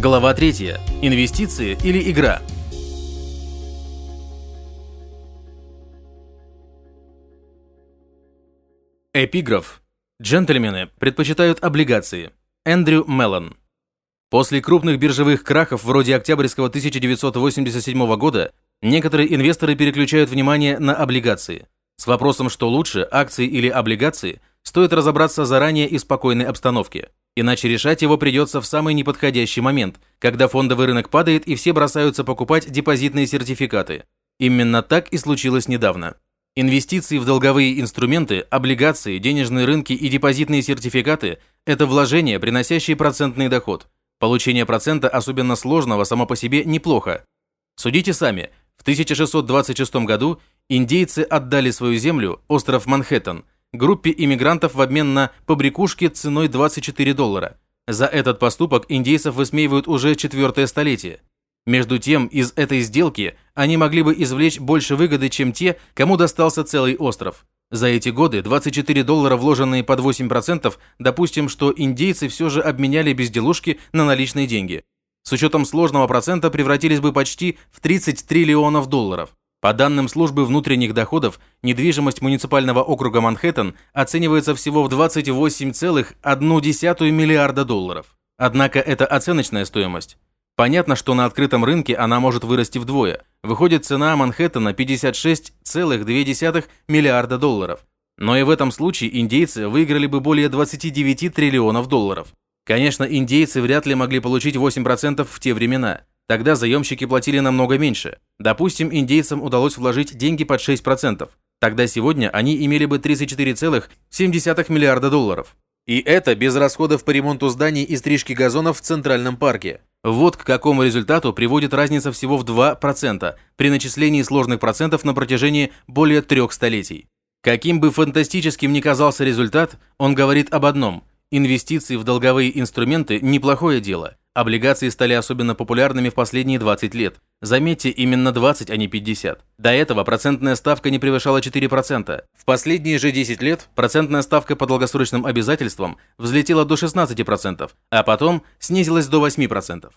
Глава 3. Инвестиции или игра? Эпиграф. Джентльмены предпочитают облигации. Эндрю Меллон. После крупных биржевых крахов вроде Октябрьского 1987 года некоторые инвесторы переключают внимание на облигации. С вопросом, что лучше, акции или облигации, стоит разобраться заранее и в спокойной обстановке. Иначе решать его придется в самый неподходящий момент, когда фондовый рынок падает и все бросаются покупать депозитные сертификаты. Именно так и случилось недавно. Инвестиции в долговые инструменты, облигации, денежные рынки и депозитные сертификаты – это вложения, приносящие процентный доход – Получение процента особенно сложного само по себе неплохо. Судите сами, в 1626 году индейцы отдали свою землю, остров Манхэттен, группе иммигрантов в обмен на побрякушки ценой 24 доллара. За этот поступок индейцев высмеивают уже четвертое столетие. Между тем, из этой сделки они могли бы извлечь больше выгоды, чем те, кому достался целый остров. За эти годы 24 доллара, вложенные под 8%, допустим, что индейцы все же обменяли безделушки на наличные деньги. С учетом сложного процента превратились бы почти в 30 триллионов долларов. По данным службы внутренних доходов, недвижимость муниципального округа Манхэттен оценивается всего в 28,1 миллиарда долларов. Однако это оценочная стоимость. Понятно, что на открытом рынке она может вырасти вдвое. Выходит цена Манхэттена 56,2 миллиарда долларов. Но и в этом случае индейцы выиграли бы более 29 триллионов долларов. Конечно, индейцы вряд ли могли получить 8% в те времена. Тогда заемщики платили намного меньше. Допустим, индейцам удалось вложить деньги под 6%. Тогда сегодня они имели бы 34,7 миллиарда долларов. И это без расходов по ремонту зданий и стрижки газонов в Центральном парке. Вот к какому результату приводит разница всего в 2% при начислении сложных процентов на протяжении более трех столетий. Каким бы фантастическим ни казался результат, он говорит об одном – инвестиции в долговые инструменты – неплохое дело. Облигации стали особенно популярными в последние 20 лет. Заметьте, именно 20, а не 50. До этого процентная ставка не превышала 4%. В последние же 10 лет процентная ставка по долгосрочным обязательствам взлетела до 16%, а потом снизилась до 8%.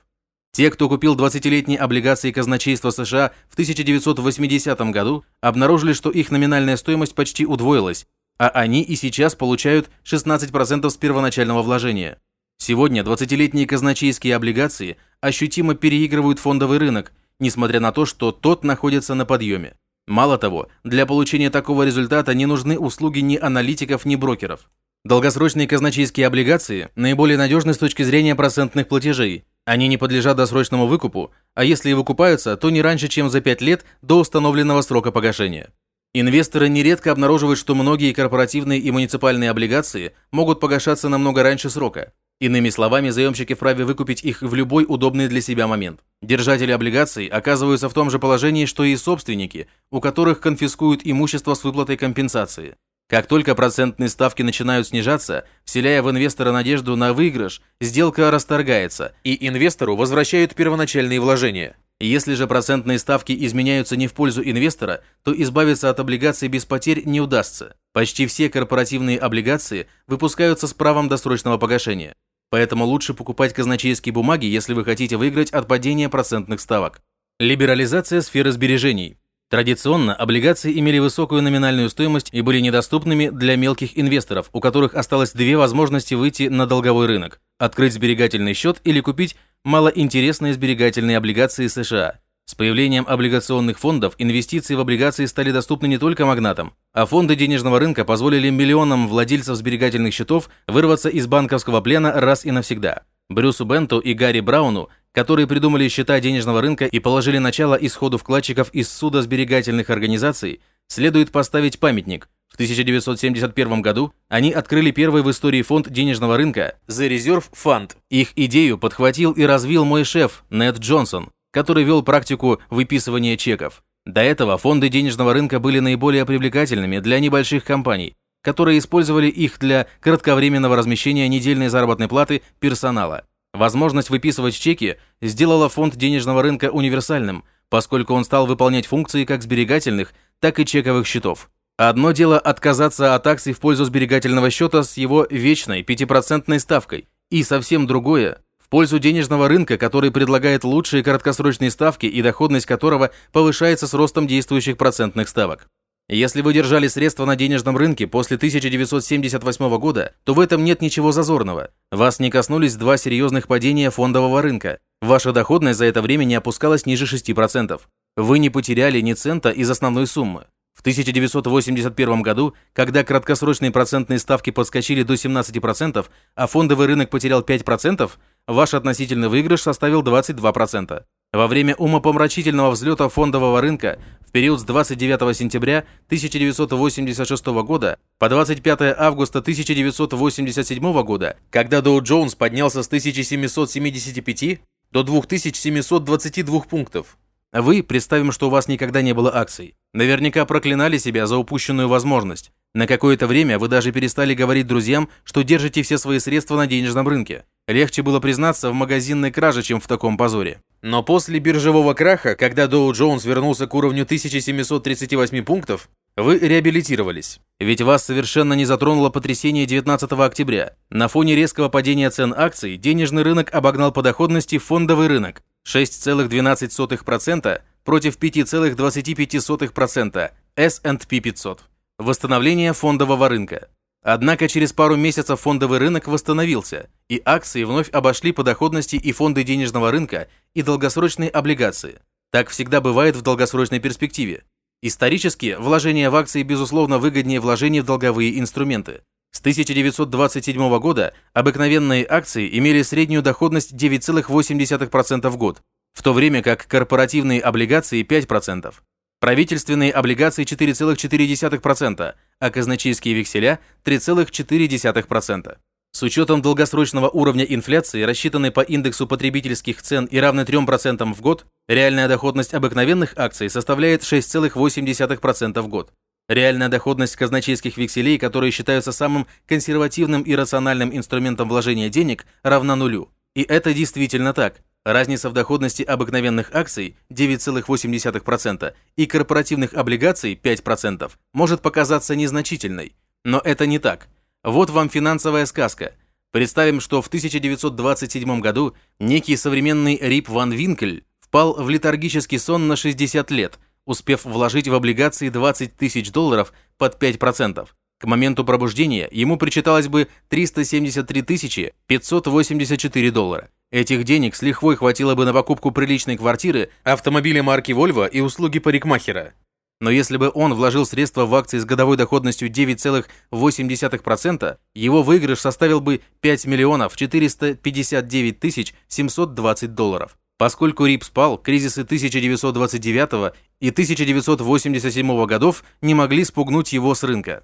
Те, кто купил 20-летние облигации казначейства США в 1980 году, обнаружили, что их номинальная стоимость почти удвоилась, а они и сейчас получают 16% с первоначального вложения. Сегодня 20-летние казначейские облигации ощутимо переигрывают фондовый рынок, несмотря на то, что тот находится на подъеме. Мало того, для получения такого результата не нужны услуги ни аналитиков, ни брокеров. Долгосрочные казначейские облигации наиболее надежны с точки зрения процентных платежей. Они не подлежат досрочному выкупу, а если и выкупаются, то не раньше, чем за 5 лет до установленного срока погашения. Инвесторы нередко обнаруживают, что многие корпоративные и муниципальные облигации могут погашаться намного раньше срока. Иными словами, заемщики вправе выкупить их в любой удобный для себя момент. Держатели облигаций оказываются в том же положении, что и собственники, у которых конфискуют имущество с выплатой компенсации. Как только процентные ставки начинают снижаться, вселяя в инвестора надежду на выигрыш, сделка расторгается, и инвестору возвращают первоначальные вложения. Если же процентные ставки изменяются не в пользу инвестора, то избавиться от облигаций без потерь не удастся. Почти все корпоративные облигации выпускаются с правом досрочного погашения. Поэтому лучше покупать казначейские бумаги, если вы хотите выиграть от падения процентных ставок. Либерализация сферы сбережений. Традиционно облигации имели высокую номинальную стоимость и были недоступными для мелких инвесторов, у которых осталось две возможности выйти на долговой рынок – открыть сберегательный счет или купить малоинтересные сберегательные облигации США. С появлением облигационных фондов инвестиции в облигации стали доступны не только магнатам, а фонды денежного рынка позволили миллионам владельцев сберегательных счетов вырваться из банковского плена раз и навсегда. Брюсу Бенту и Гарри Брауну, которые придумали счета денежного рынка и положили начало исходу вкладчиков из суда сберегательных организаций, следует поставить памятник. В 1971 году они открыли первый в истории фонд денежного рынка The Reserve Fund. Их идею подхватил и развил мой шеф Нед Джонсон, который вел практику выписывания чеков. До этого фонды денежного рынка были наиболее привлекательными для небольших компаний, которые использовали их для кратковременного размещения недельной заработной платы персонала. Возможность выписывать чеки сделала фонд денежного рынка универсальным, поскольку он стал выполнять функции как сберегательных, так и чековых счетов. Одно дело отказаться от акций в пользу сберегательного счета с его вечной 5% ставкой, и совсем другое пользу денежного рынка, который предлагает лучшие краткосрочные ставки и доходность которого повышается с ростом действующих процентных ставок. Если вы держали средства на денежном рынке после 1978 года, то в этом нет ничего зазорного. Вас не коснулись два серьезных падения фондового рынка. Ваша доходность за это время не опускалась ниже 6%. Вы не потеряли ни цента из основной суммы. В 1981 году, когда краткосрочные процентные ставки подскочили до 17%, а фондовый рынок потерял 5%, ваш относительный выигрыш составил 22%. Во время умопомрачительного взлета фондового рынка в период с 29 сентября 1986 года по 25 августа 1987 года, когда Доу Джонс поднялся с 1775 до 2722 пунктов, вы, представим, что у вас никогда не было акций, наверняка проклинали себя за упущенную возможность. На какое-то время вы даже перестали говорить друзьям, что держите все свои средства на денежном рынке. Легче было признаться в магазинной краже, чем в таком позоре. Но после биржевого краха, когда Доу Джонс вернулся к уровню 1738 пунктов, вы реабилитировались. Ведь вас совершенно не затронуло потрясение 19 октября. На фоне резкого падения цен акций денежный рынок обогнал по доходности фондовый рынок 6,12% против 5,25% S&P 500. Восстановление фондового рынка. Однако через пару месяцев фондовый рынок восстановился, и акции вновь обошли по доходности и фонды денежного рынка, и долгосрочные облигации. Так всегда бывает в долгосрочной перспективе. Исторически, вложение в акции безусловно выгоднее вложений в долговые инструменты. С 1927 года обыкновенные акции имели среднюю доходность 9,8% в год, в то время как корпоративные облигации 5%. Правительственные облигации 4,4%, а казначейские векселя 3,4%. С учетом долгосрочного уровня инфляции, рассчитанной по индексу потребительских цен и равной 3% в год, реальная доходность обыкновенных акций составляет 6,8% в год. Реальная доходность казначейских векселей, которые считаются самым консервативным и рациональным инструментом вложения денег, равна нулю. И это действительно так. Разница в доходности обыкновенных акций 9,8% и корпоративных облигаций 5% может показаться незначительной. Но это не так. Вот вам финансовая сказка. Представим, что в 1927 году некий современный Рип Ван Винкель впал в летаргический сон на 60 лет, успев вложить в облигации 20 тысяч долларов под 5%. К моменту пробуждения ему причиталось бы 373 584 доллара. Этих денег с лихвой хватило бы на покупку приличной квартиры, автомобиля марки Volvo и услуги парикмахера. Но если бы он вложил средства в акции с годовой доходностью 9,8%, его выигрыш составил бы 5 миллионов 459 тысяч 720 долларов. Поскольку РИП спал, кризисы 1929 и 1987 годов не могли спугнуть его с рынка.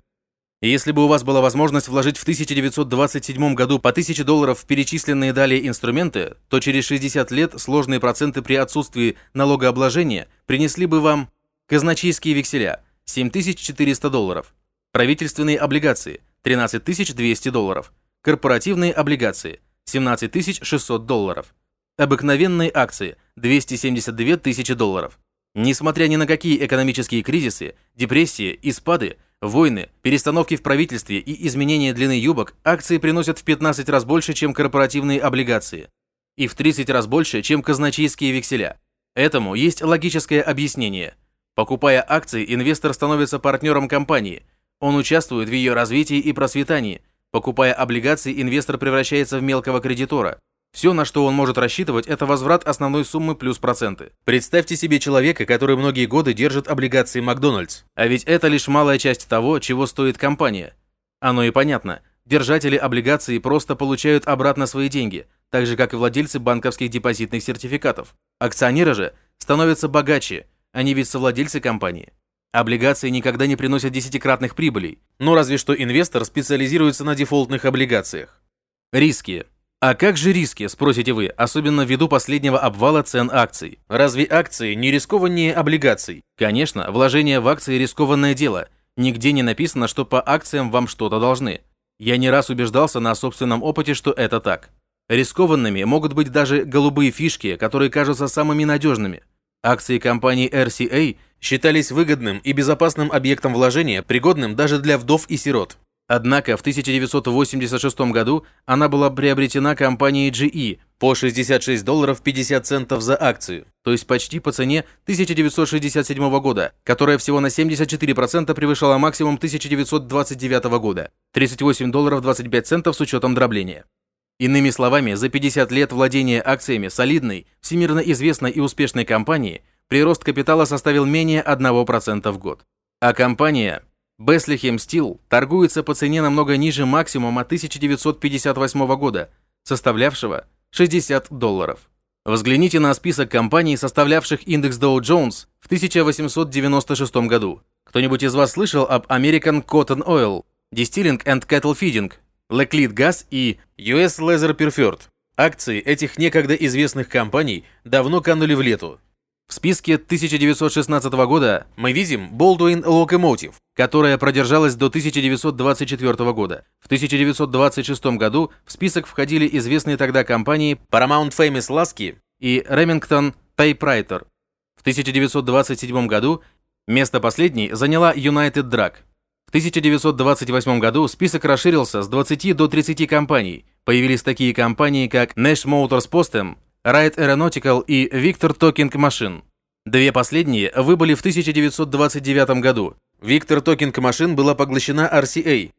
Если бы у вас была возможность вложить в 1927 году по 1000 долларов в перечисленные далее инструменты, то через 60 лет сложные проценты при отсутствии налогообложения принесли бы вам казначейские векселя – 7400 долларов, правительственные облигации – 13200 долларов, корпоративные облигации – 17600 долларов, обыкновенные акции – 272 тысячи долларов. Несмотря ни на какие экономические кризисы, депрессии и спады, Войны, перестановки в правительстве и изменения длины юбок акции приносят в 15 раз больше, чем корпоративные облигации, и в 30 раз больше, чем казначейские векселя. Этому есть логическое объяснение. Покупая акции, инвестор становится партнером компании. Он участвует в ее развитии и процветании. Покупая облигации, инвестор превращается в мелкого кредитора. Все, на что он может рассчитывать, это возврат основной суммы плюс проценты. Представьте себе человека, который многие годы держит облигации Макдональдс. А ведь это лишь малая часть того, чего стоит компания. Оно и понятно. Держатели облигаций просто получают обратно свои деньги, так же, как и владельцы банковских депозитных сертификатов. Акционеры же становятся богаче, они ведь совладельцы компании. Облигации никогда не приносят десятикратных прибылей, но разве что инвестор специализируется на дефолтных облигациях. Риски. А как же риски, спросите вы, особенно ввиду последнего обвала цен акций? Разве акции не рискованнее облигаций? Конечно, вложение в акции рискованное дело. Нигде не написано, что по акциям вам что-то должны. Я не раз убеждался на собственном опыте, что это так. Рискованными могут быть даже голубые фишки, которые кажутся самыми надежными. Акции компании RCA считались выгодным и безопасным объектом вложения, пригодным даже для вдов и сирот. Однако в 1986 году она была приобретена компанией GE, по 66 долларов 50 центов за акцию, то есть почти по цене 1967 года, которая всего на 74% превышала максимум 1929 года, 38 долларов 25 центов с учетом дробления. Иными словами, за 50 лет владения акциями солидной, всемирно известной и успешной компании прирост капитала составил менее 1% в год. А компания Bethlehem Steel торгуется по цене намного ниже максимума 1958 года, составлявшего 60 долларов. Взгляните на список компаний, составлявших индекс Dow Jones в 1896 году. Кто-нибудь из вас слышал об American Cotton Oil, Distilling and Cattle Feeding, Leclit Gas и US Leather Preferred. Акции этих некогда известных компаний давно канули в лету. В списке 1916 года мы видим Baldwin Locomotive, которая продержалась до 1924 года. В 1926 году в список входили известные тогда компании Paramount Famous Lasky и Remington Typewriter. В 1927 году место последней заняла United Drug. В 1928 году список расширился с 20 до 30 компаний. Появились такие компании, как Nash Motors Postem, Wright Aeronautical и Victor Talking Machine. Две последние выбыли в 1929 году. Victor Talking Machine была поглощена RCA.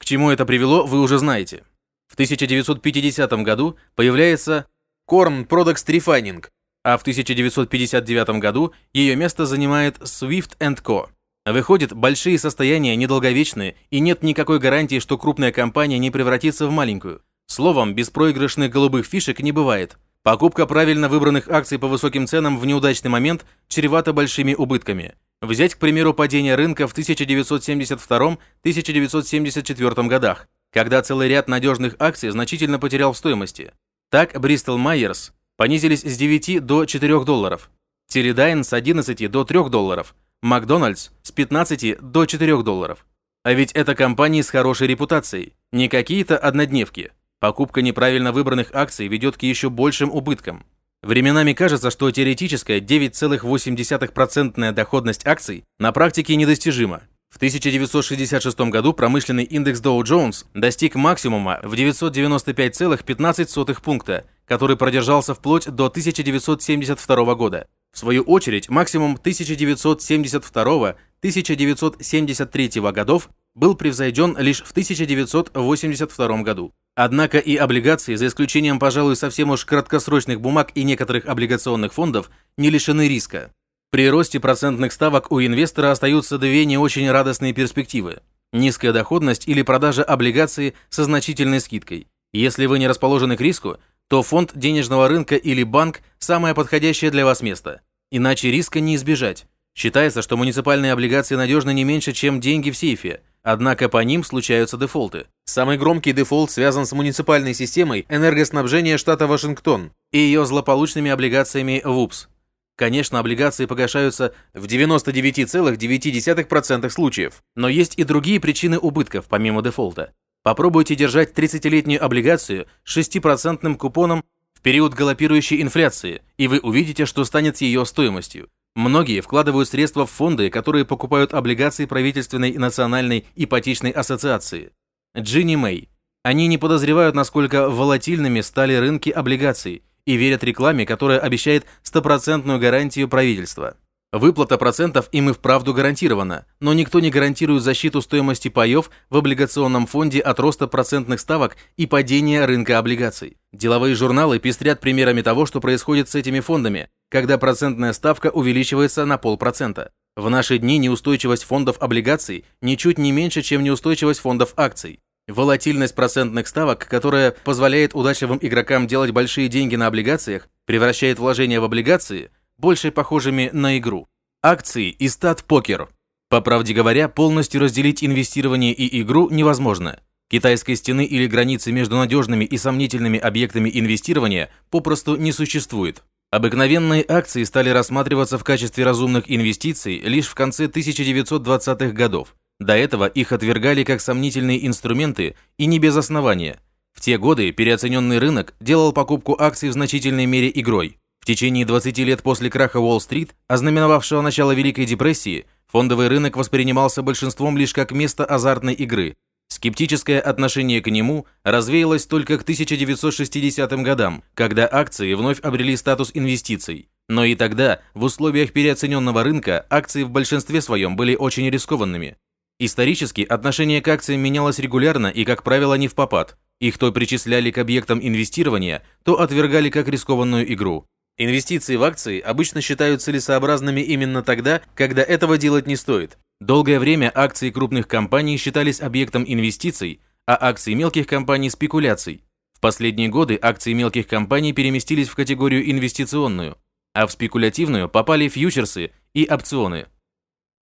К чему это привело, вы уже знаете. В 1950 году появляется Korn Products Refining, а в 1959 году ее место занимает Swift Co. Выходит, большие состояния недолговечны, и нет никакой гарантии, что крупная компания не превратится в маленькую. Словом, беспроигрышных голубых фишек не бывает. Покупка правильно выбранных акций по высоким ценам в неудачный момент чревата большими убытками. Взять, к примеру, падение рынка в 1972-1974 годах, когда целый ряд надежных акций значительно потерял в стоимости. Так, Bristol Myers понизились с 9 до 4 долларов, Teledyne с 11 до 3 долларов, Макдональдс с 15 до 4 долларов. А ведь это компании с хорошей репутацией, не какие-то однодневки. Покупка неправильно выбранных акций ведет к еще большим убыткам. Временами кажется, что теоретическая 9,8% доходность акций на практике недостижима. В 1966 году промышленный индекс Dow Jones достиг максимума в 995,15 пункта, который продержался вплоть до 1972 года. В свою очередь, максимум 1972-1973 годов был превзойден лишь в 1982 году. Однако и облигации, за исключением, пожалуй, совсем уж краткосрочных бумаг и некоторых облигационных фондов, не лишены риска. При росте процентных ставок у инвестора остаются две не очень радостные перспективы. Низкая доходность или продажа облигаций со значительной скидкой. Если вы не расположены к риску, то фонд денежного рынка или банк – самое подходящее для вас место. Иначе риска не избежать. Считается, что муниципальные облигации надежны не меньше, чем деньги в сейфе, однако по ним случаются дефолты. Самый громкий дефолт связан с муниципальной системой энергоснабжения штата Вашингтон и ее злополучными облигациями ВУПС. Конечно, облигации погашаются в 99,9% случаев, но есть и другие причины убытков, помимо дефолта. Попробуйте держать 30-летнюю облигацию с 6% купоном в период галопирующей инфляции, и вы увидите, что станет с ее стоимостью. Многие вкладывают средства в фонды, которые покупают облигации правительственной и национальной ипотечной ассоциации. Джинни Мэй. Они не подозревают, насколько волатильными стали рынки облигаций и верят рекламе, которая обещает стопроцентную гарантию правительства. Выплата процентов им и вправду гарантирована, но никто не гарантирует защиту стоимости паев в облигационном фонде от роста процентных ставок и падения рынка облигаций. Деловые журналы пестрят примерами того, что происходит с этими фондами, когда процентная ставка увеличивается на полпроцента. В наши дни неустойчивость фондов облигаций ничуть не меньше, чем неустойчивость фондов акций. Волатильность процентных ставок, которая позволяет удачливым игрокам делать большие деньги на облигациях, превращает вложения в облигации – больше похожими на игру. Акции и стат-покер. По правде говоря, полностью разделить инвестирование и игру невозможно. Китайской стены или границы между надежными и сомнительными объектами инвестирования попросту не существует. Обыкновенные акции стали рассматриваться в качестве разумных инвестиций лишь в конце 1920-х годов. До этого их отвергали как сомнительные инструменты и не без основания. В те годы переоцененный рынок делал покупку акций в значительной мере игрой. В течение 20 лет после краха Уолл-стрит, ознаменовавшего начало Великой депрессии, фондовый рынок воспринимался большинством лишь как место азартной игры. Скептическое отношение к нему развеялось только к 1960 годам, когда акции вновь обрели статус инвестиций. Но и тогда, в условиях переоцененного рынка, акции в большинстве своем были очень рискованными. Исторически отношение к акциям менялось регулярно и, как правило, не в попад. Их то причисляли к объектам инвестирования, то отвергали как рискованную игру. Инвестиции в акции обычно считают целесообразными именно тогда, когда этого делать не стоит. Долгое время акции крупных компаний считались объектом инвестиций, а акции мелких компаний – спекуляций. В последние годы акции мелких компаний переместились в категорию инвестиционную, а в спекулятивную попали фьючерсы и опционы.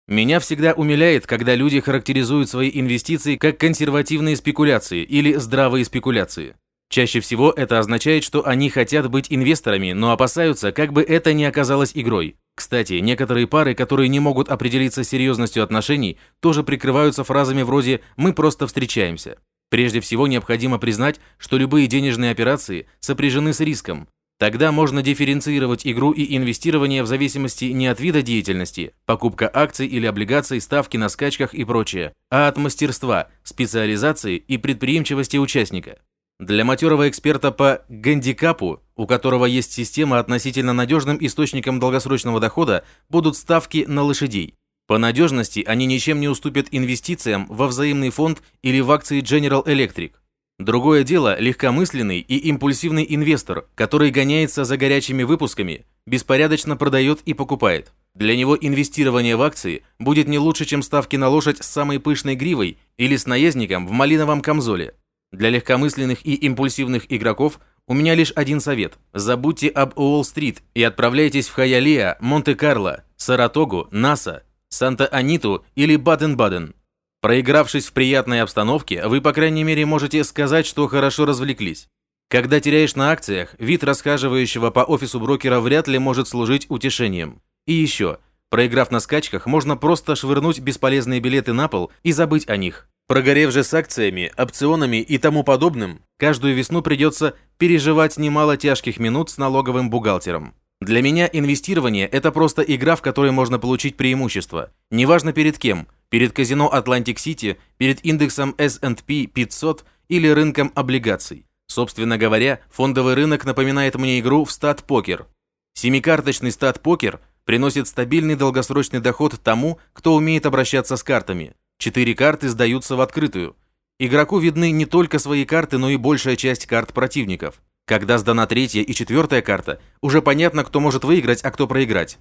Меня всегда умиляет, когда люди характеризуют свои инвестиции как консервативные спекуляции или здравые спекуляции. Чаще всего это означает, что они хотят быть инвесторами, но опасаются, как бы это ни оказалось игрой. Кстати, некоторые пары, которые не могут определиться с серьезностью отношений, тоже прикрываются фразами вроде «мы просто встречаемся». Прежде всего необходимо признать, что любые денежные операции сопряжены с риском. Тогда можно дифференцировать игру и инвестирование в зависимости не от вида деятельности, покупка акций или облигаций, ставки на скачках и прочее, а от мастерства, специализации и предприимчивости участника. Для матерого эксперта по гандикапу, у которого есть система относительно надежным источником долгосрочного дохода, будут ставки на лошадей. По надежности они ничем не уступят инвестициям во взаимный фонд или в акции General Electric. Другое дело – легкомысленный и импульсивный инвестор, который гоняется за горячими выпусками, беспорядочно продает и покупает. Для него инвестирование в акции будет не лучше, чем ставки на лошадь с самой пышной гривой или с наездником в малиновом камзоле. Для легкомысленных и импульсивных игроков у меня лишь один совет. Забудьте об Уолл-стрит и отправляйтесь в Хайалия, Монте-Карло, Саратогу, Наса, Санта-Аниту или Баден-Баден. Проигравшись в приятной обстановке, вы, по крайней мере, можете сказать, что хорошо развлеклись. Когда теряешь на акциях, вид расхаживающего по офису брокера вряд ли может служить утешением. И еще, проиграв на скачках, можно просто швырнуть бесполезные билеты на пол и забыть о них. Прогорев же с акциями, опционами и тому подобным, каждую весну придется переживать немало тяжких минут с налоговым бухгалтером. Для меня инвестирование – это просто игра, в которой можно получить преимущество. Неважно перед кем – перед казино Атлантик-Сити, перед индексом S&P 500 или рынком облигаций. Собственно говоря, фондовый рынок напоминает мне игру в стад-покер. Семикарточный стад-покер приносит стабильный долгосрочный доход тому, кто умеет обращаться с картами – Четыре карты сдаются в открытую. Игроку видны не только свои карты, но и большая часть карт противников. Когда сдана третья и четвертая карта, уже понятно, кто может выиграть, а кто проиграть.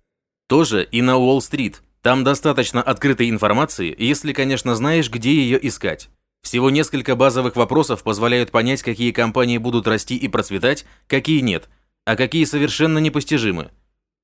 Тоже и на Уолл-стрит. Там достаточно открытой информации, если, конечно, знаешь, где ее искать. Всего несколько базовых вопросов позволяют понять, какие компании будут расти и процветать, какие нет, а какие совершенно непостижимы.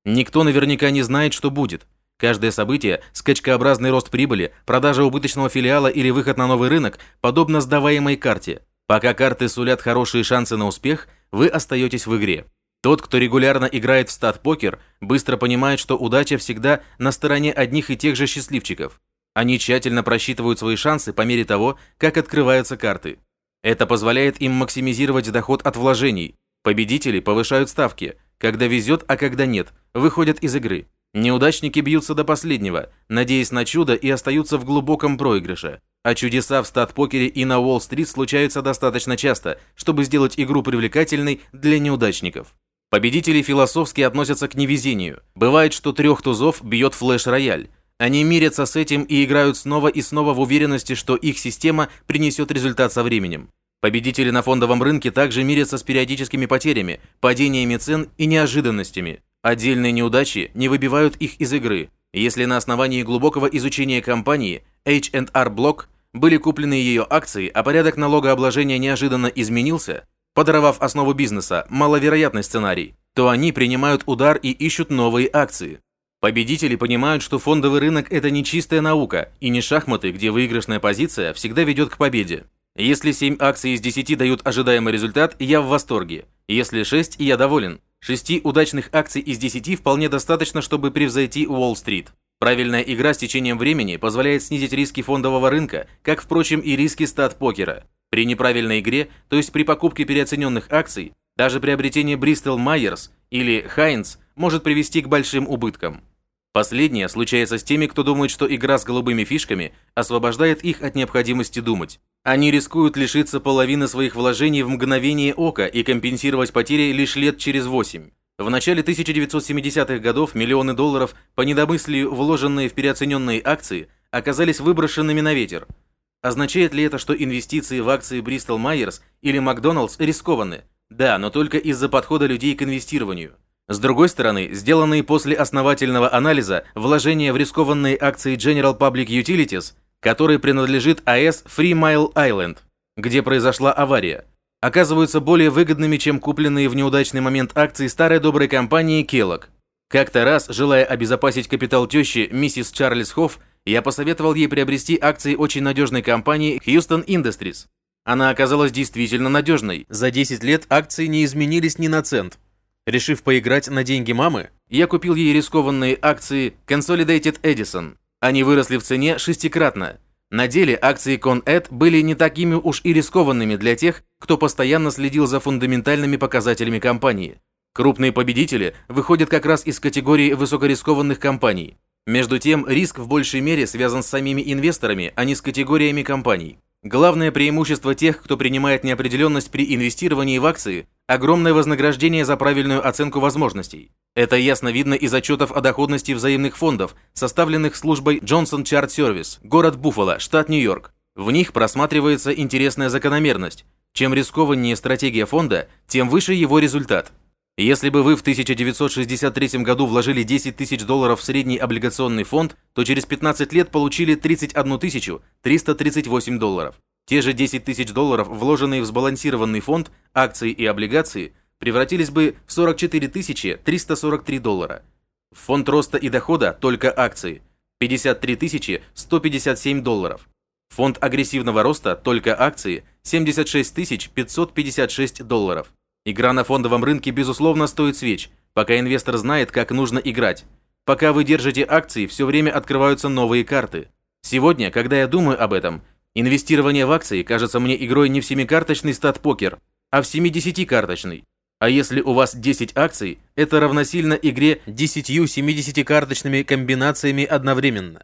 Никто наверняка не знает, что будет – Каждое событие, скачкообразный рост прибыли, продажа убыточного филиала или выход на новый рынок, подобно сдаваемой карте. Пока карты сулят хорошие шансы на успех, вы остаетесь в игре. Тот, кто регулярно играет в стат-покер, быстро понимает, что удача всегда на стороне одних и тех же счастливчиков. Они тщательно просчитывают свои шансы по мере того, как открываются карты. Это позволяет им максимизировать доход от вложений. Победители повышают ставки. Когда везет, а когда нет, выходят из игры. Неудачники бьются до последнего, надеясь на чудо и остаются в глубоком проигрыше. А чудеса в стат-покере и на Уолл-стрит случаются достаточно часто, чтобы сделать игру привлекательной для неудачников. Победители философски относятся к невезению. Бывает, что трех тузов бьет флеш-рояль. Они мирятся с этим и играют снова и снова в уверенности, что их система принесет результат со временем. Победители на фондовом рынке также мирятся с периодическими потерями, падениями цен и неожиданностями. Отдельные неудачи не выбивают их из игры. Если на основании глубокого изучения компании H&R Block были куплены ее акции, а порядок налогообложения неожиданно изменился, подорвав основу бизнеса, маловероятный сценарий, то они принимают удар и ищут новые акции. Победители понимают, что фондовый рынок – это не чистая наука и не шахматы, где выигрышная позиция всегда ведет к победе. Если 7 акций из 10 дают ожидаемый результат, я в восторге. Если 6, я доволен. Шести удачных акций из десяти вполне достаточно, чтобы превзойти Уолл-стрит. Правильная игра с течением времени позволяет снизить риски фондового рынка, как, впрочем, и риски стат-покера. При неправильной игре, то есть при покупке переоцененных акций, даже приобретение Bristol Myers или Heinz может привести к большим убыткам. Последнее случается с теми, кто думает, что игра с голубыми фишками освобождает их от необходимости думать. Они рискуют лишиться половины своих вложений в мгновение ока и компенсировать потери лишь лет через 8. В начале 1970-х годов миллионы долларов, по недомыслию вложенные в переоцененные акции, оказались выброшенными на ветер. Означает ли это, что инвестиции в акции Bristol Myers или Макдоналдс рискованы? Да, но только из-за подхода людей к инвестированию. С другой стороны, сделанные после основательного анализа вложения в рискованные акции General Public Utilities, который принадлежит АЭС Free Mile Island, где произошла авария, оказываются более выгодными, чем купленные в неудачный момент акции старой доброй компании Kellogg. Как-то раз, желая обезопасить капитал тещи миссис Чарльз Хофф, я посоветовал ей приобрести акции очень надежной компании Houston Industries. Она оказалась действительно надежной. За 10 лет акции не изменились ни на цент. Решив поиграть на деньги мамы, я купил ей рискованные акции Consolidated Edison. Они выросли в цене шестикратно. На деле акции ConEd были не такими уж и рискованными для тех, кто постоянно следил за фундаментальными показателями компании. Крупные победители выходят как раз из категории высокорискованных компаний. Между тем, риск в большей мере связан с самими инвесторами, а не с категориями компаний. Главное преимущество тех, кто принимает неопределенность при инвестировании в акции – огромное вознаграждение за правильную оценку возможностей. Это ясно видно из отчетов о доходности взаимных фондов, составленных службой Johnson Chart Service, город Буффало, штат Нью-Йорк. В них просматривается интересная закономерность. Чем рискованнее стратегия фонда, тем выше его результат. Если бы вы в 1963 году вложили 10 тысяч долларов в средний облигационный фонд, то через 15 лет получили 31 338 долларов. Те же 10 тысяч долларов, вложенные в сбалансированный фонд, акции и облигации, превратились бы в 44 343 доллара. В фонд роста и дохода только акции – 53 157 долларов. Фонд агрессивного роста только акции – 76 556 долларов. Игра на фондовом рынке, безусловно, стоит свеч, пока инвестор знает, как нужно играть. Пока вы держите акции, все время открываются новые карты. Сегодня, когда я думаю об этом, инвестирование в акции кажется мне игрой не в семикарточный стат-покер, а в 70-карточный. А если у вас 10 акций, это равносильно игре 10 70-карточными комбинациями одновременно.